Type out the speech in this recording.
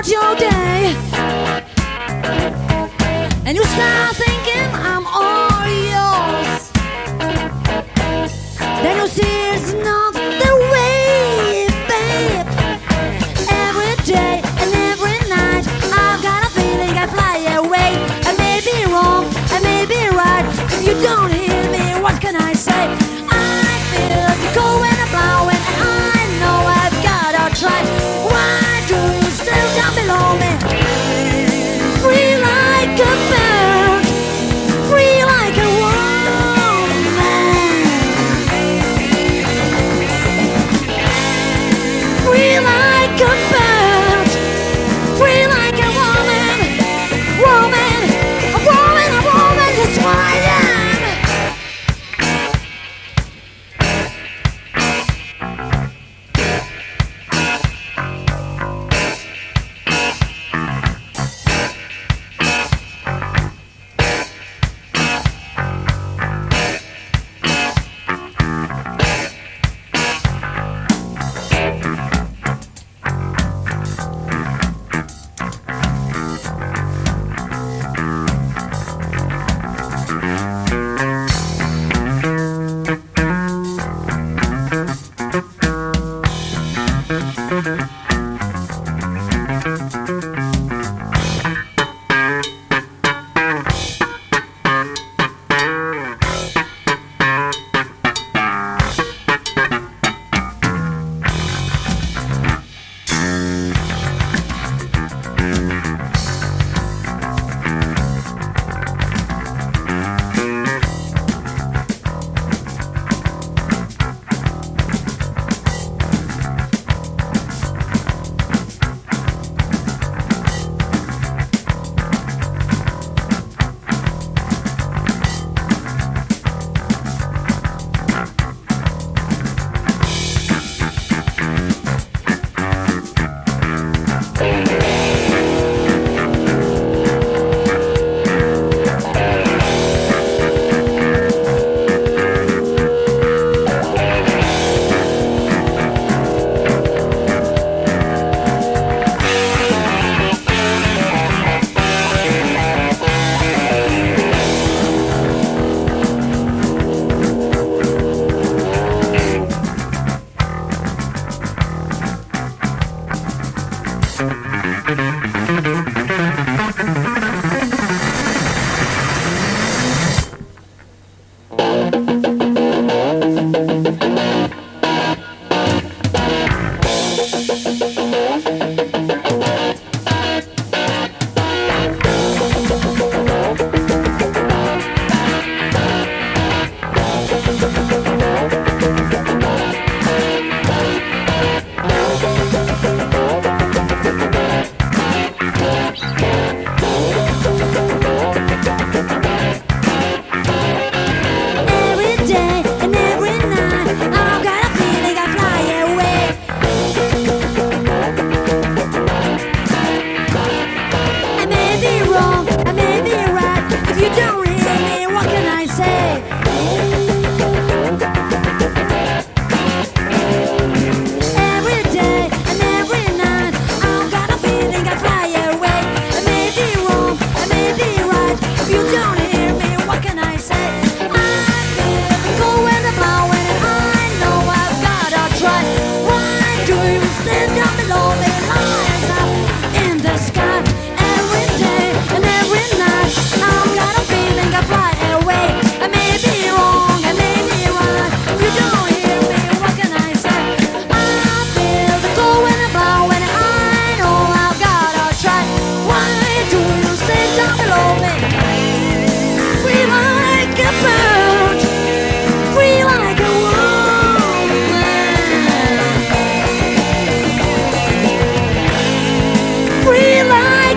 Start your day. And you start thinking I'm all yours. Then you see it's not the way, babe. Every day and every night, I've got a feeling I fly away. I may be wrong, I may be right. If you don't hear me, what can I say?